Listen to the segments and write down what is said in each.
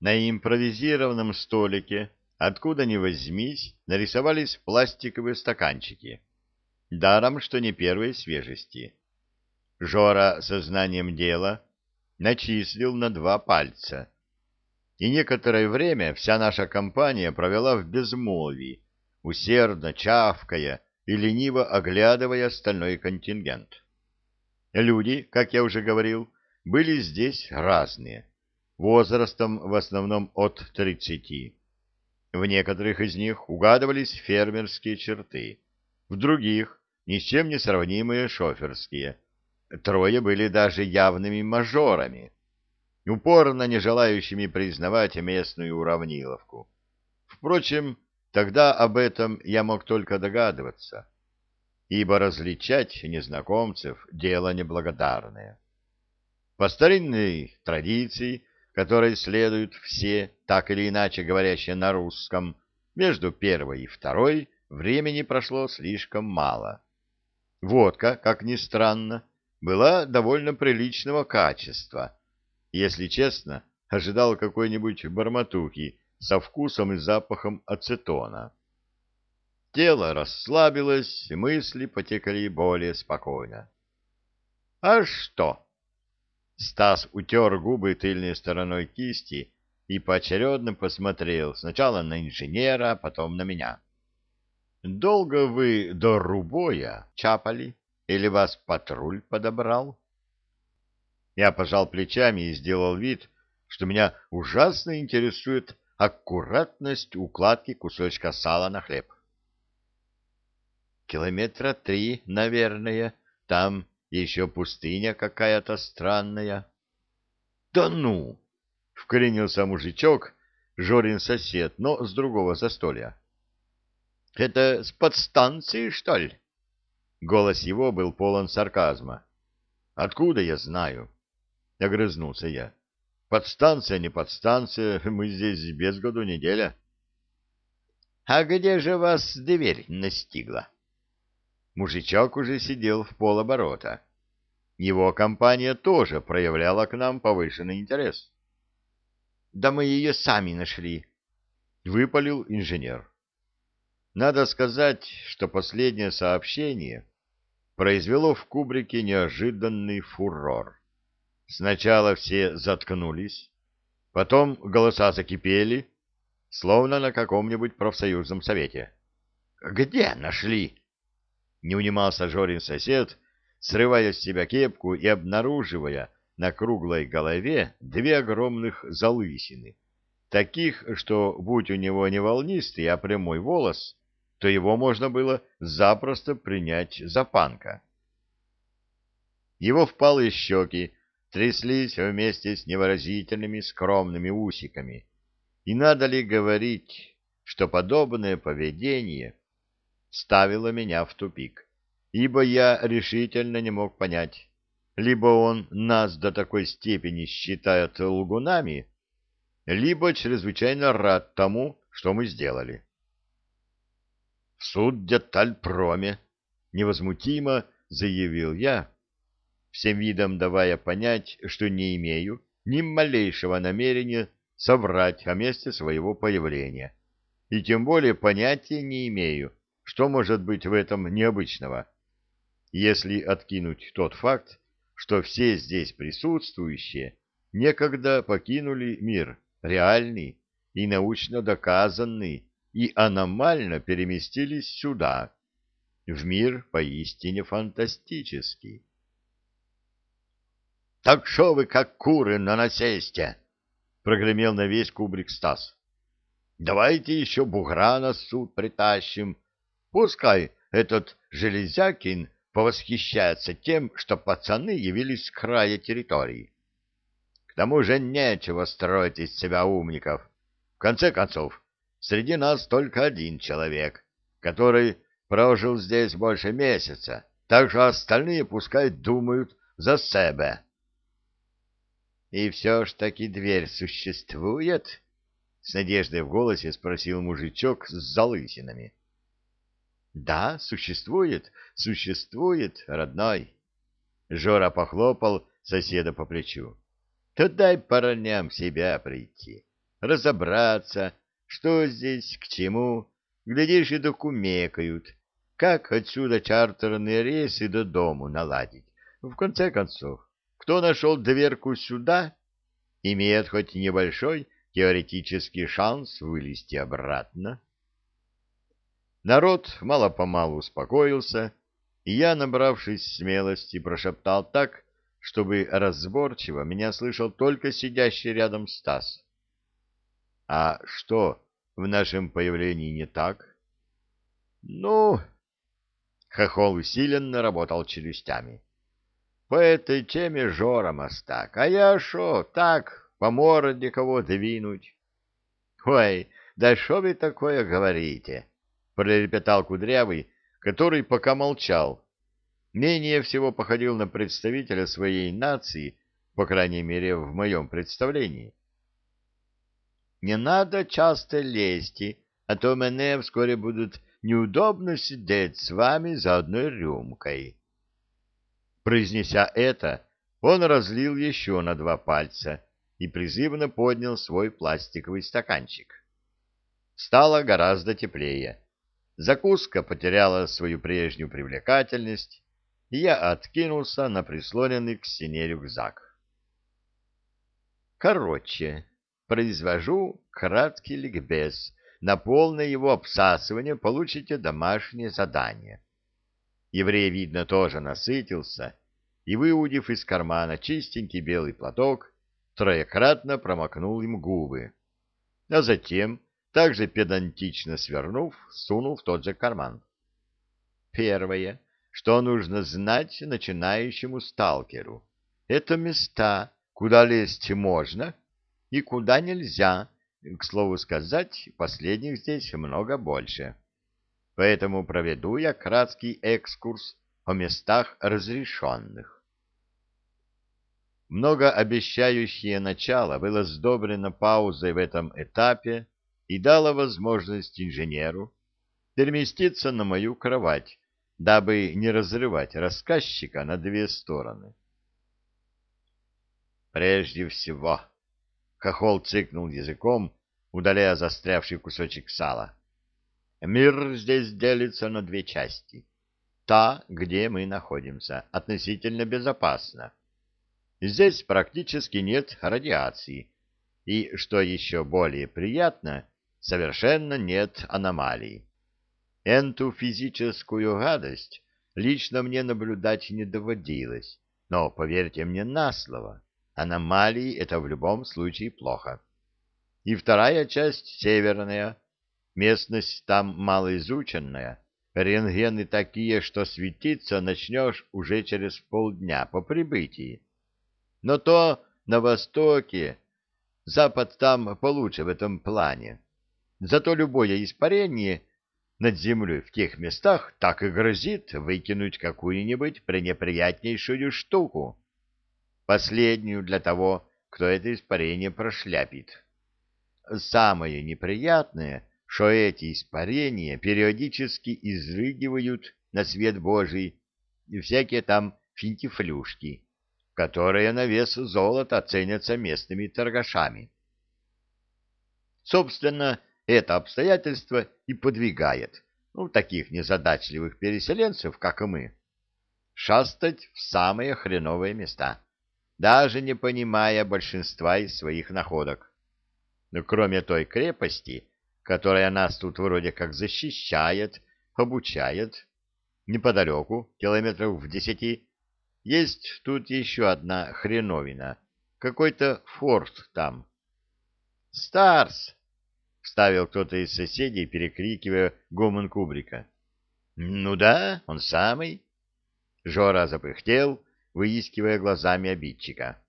На импровизированном столике, откуда ни возьмись, нарисовались пластиковые стаканчики. Даром, что не первой свежести. Жора сознанием дела начислил на два пальца. И некоторое время вся наша компания провела в безмолвии, усердно чавкая и лениво оглядывая остальной контингент. Люди, как я уже говорил, были здесь разные, возрастом в основном от тридцати. В некоторых из них угадывались фермерские черты, в других — ни с чем не сравнимые шоферские. Трое были даже явными мажорами, упорно не желающими признавать местную уравниловку. Впрочем, тогда об этом я мог только догадываться, ибо различать незнакомцев — дело неблагодарное. По старинной традиции, которой следуют все, так или иначе говорящие на русском, между первой и второй времени прошло слишком мало. Водка, как ни странно, была довольно приличного качества. Если честно, ожидал какой-нибудь барматухи со вкусом и запахом ацетона. Тело расслабилось, мысли потекли более спокойно. — А что? Стас утер губы тыльной стороной кисти и поочередно посмотрел сначала на инженера, а потом на меня. «Долго вы до Рубоя чапали? Или вас патруль подобрал?» Я пожал плечами и сделал вид, что меня ужасно интересует аккуратность укладки кусочка сала на хлеб. «Километра три, наверное, там еще пустыня какая-то странная. — Да ну! — вклинился мужичок, Жорин сосед, но с другого застолья. — Это с подстанции, что ли? Голос его был полон сарказма. — Откуда я знаю? — огрызнулся я. — Подстанция, не подстанция, мы здесь без году неделя. — А где же вас дверь настигла? — Мужичок уже сидел в полоборота. Его компания тоже проявляла к нам повышенный интерес. «Да мы ее сами нашли», — выпалил инженер. Надо сказать, что последнее сообщение произвело в кубрике неожиданный фурор. Сначала все заткнулись, потом голоса закипели, словно на каком-нибудь профсоюзном совете. «Где нашли?» Не унимался Жорин сосед, срывая с себя кепку и обнаруживая на круглой голове две огромных залысины, таких, что, будь у него не волнистый, а прямой волос, то его можно было запросто принять за панка. Его впалые щеки тряслись вместе с невыразительными скромными усиками. И надо ли говорить, что подобное поведение ставило меня в тупик, ибо я решительно не мог понять, либо он нас до такой степени считает лгунами, либо чрезвычайно рад тому, что мы сделали. — В суд детальпроме, — невозмутимо заявил я, всем видом давая понять, что не имею ни малейшего намерения соврать о месте своего появления, и тем более понятия не имею, что может быть в этом необычного? Если откинуть тот факт, что все здесь присутствующие некогда покинули мир реальный и научно доказанный и аномально переместились сюда, в мир поистине фантастический. — Так шо вы, как куры на насесте? — прогремел на весь кубрик Стас. — Давайте еще бугра на суд притащим, Пускай этот Железякин повосхищается тем, что пацаны явились с края территории. К тому же нечего строить из себя умников. В конце концов, среди нас только один человек, который прожил здесь больше месяца, так что остальные пускай думают за себя. — И все ж таки дверь существует? — с надеждой в голосе спросил мужичок с залысинами. — да, существует, существует, родной. Жора похлопал соседа по плечу. Тут дай парням себя прийти. разобраться, что здесь, к чему, глядишь, и докумекают, как отсюда чартерные рейсы до дому наладить. В конце концов, кто нашел дверку сюда, имеет хоть небольшой теоретический шанс вылезти обратно. Народ мало-помалу успокоился, и я, набравшись смелости, прошептал так, чтобы разборчиво меня слышал только сидящий рядом Стас. — А что в нашем появлении не так? — Ну... Хохол усиленно работал челюстями. — По этой теме Жора мастак, а я шо, так, по морде кого двинуть? — Ой, да что вы такое говорите? — пролепетал Кудрявый, который пока молчал, менее всего походил на представителя своей нации, по крайней мере, в моем представлении. «Не надо часто лезть, а то мне вскоре будут неудобно сидеть с вами за одной рюмкой». Произнеся это, он разлил еще на два пальца и призывно поднял свой пластиковый стаканчик. Стало гораздо теплее. Закуска потеряла свою прежнюю привлекательность, и я откинулся на прислоненный к стене рюкзак. Короче, произвожу краткий ликбез. На полное его обсасывание получите домашнее задание. Еврей, видно, тоже насытился, и, выудив из кармана чистенький белый платок, троекратно промокнул им губы, а затем, также педантично свернув, сунул в тот же карман. Первое что нужно знать начинающему сталкеру. Это места, куда лезть можно и куда нельзя. К слову сказать, последних здесь много больше. Поэтому проведу я краткий экскурс о местах разрешенных. Многообещающее начало было сдобрено паузой в этом этапе и дало возможность инженеру переместиться на мою кровать, дабы не разрывать рассказчика на две стороны. Прежде всего, Хохол цыкнул языком, удаляя застрявший кусочек сала. Мир здесь делится на две части. Та, где мы находимся, относительно безопасна. Здесь практически нет радиации, и, что еще более приятно, совершенно нет аномалий. Энту физическую гадость лично мне наблюдать не доводилось, но, поверьте мне на слово, аномалии — это в любом случае плохо. И вторая часть — северная. Местность там малоизученная, рентгены такие, что светиться начнешь уже через полдня по прибытии. Но то на востоке, запад там получше в этом плане. Зато любое испарение — над землей в тех местах так и грозит выкинуть какую-нибудь пренеприятнейшую штуку, последнюю для того, кто это испарение прошляпит. Самое неприятное, что эти испарения периодически изрыгивают на свет Божий всякие там финтифлюшки, которые на вес золота ценятся местными торгашами. Собственно, это обстоятельство и подвигает ну, таких незадачливых переселенцев, как мы, шастать в самые хреновые места, даже не понимая большинства из своих находок. Но кроме той крепости, которая нас тут вроде как защищает, обучает, неподалеку, километров в десяти, есть тут еще одна хреновина, какой-то форт там. «Старс!» Вставил кто-то из соседей, перекрикивая гомон Кубрика. «Ну да, он самый». Жора запыхтел, выискивая глазами обидчика.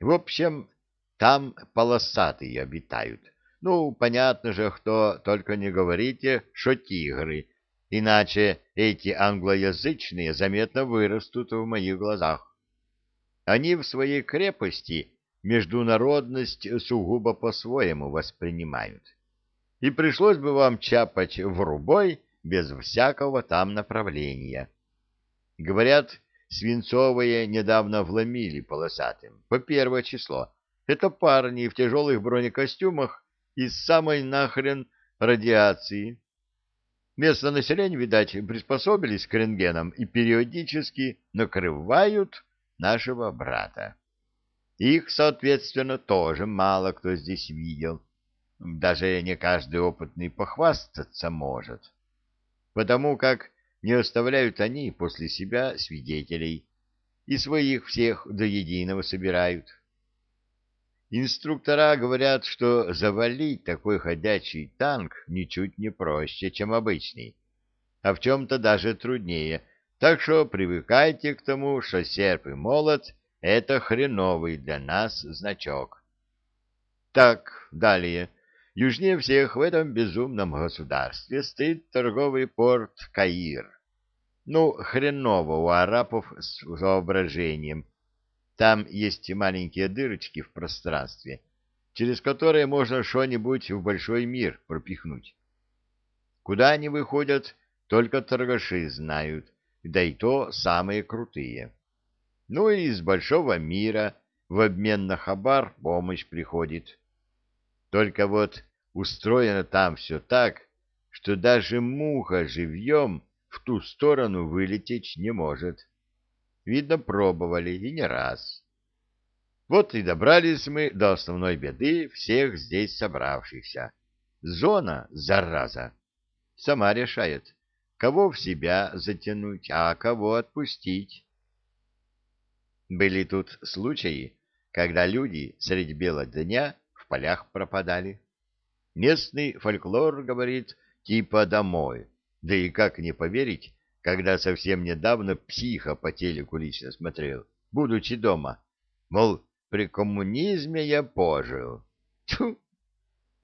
«В общем, там полосатые обитают. Ну, понятно же, кто только не говорите, что тигры, иначе эти англоязычные заметно вырастут в моих глазах. Они в своей крепости международность сугубо по-своему воспринимают. И пришлось бы вам чапать в рубой без всякого там направления. Говорят, свинцовые недавно вломили полосатым, по первое число. Это парни в тяжелых бронекостюмах из самой нахрен радиации. Местное население, видать, приспособились к рентгенам и периодически накрывают нашего брата. Их, соответственно, тоже мало кто здесь видел. Даже не каждый опытный похвастаться может. Потому как не оставляют они после себя свидетелей и своих всех до единого собирают. Инструктора говорят, что завалить такой ходячий танк ничуть не проще, чем обычный, а в чем-то даже труднее, так что привыкайте к тому, что серп и молот — это хреновый для нас значок. Так, далее. Южнее всех в этом безумном государстве стоит торговый порт Каир. Ну, хреново у арабов с воображением. Там есть маленькие дырочки в пространстве, через которые можно что-нибудь в большой мир пропихнуть. Куда они выходят, только торгаши знают, да и то самые крутые. Ну и из большого мира в обмен на хабар помощь приходит. Только вот устроено там все так, что даже муха живьем в ту сторону вылететь не может. Видно, пробовали, и не раз. Вот и добрались мы до основной беды всех здесь собравшихся. Зона, зараза, сама решает, кого в себя затянуть, а кого отпустить. Были тут случаи, когда люди средь бела дня в полях пропадали. Местный фольклор говорит типа домой, да и как не поверить, когда совсем недавно психа по телеку лично смотрел, будучи дома. Мол, при коммунизме я пожил. Тьфу,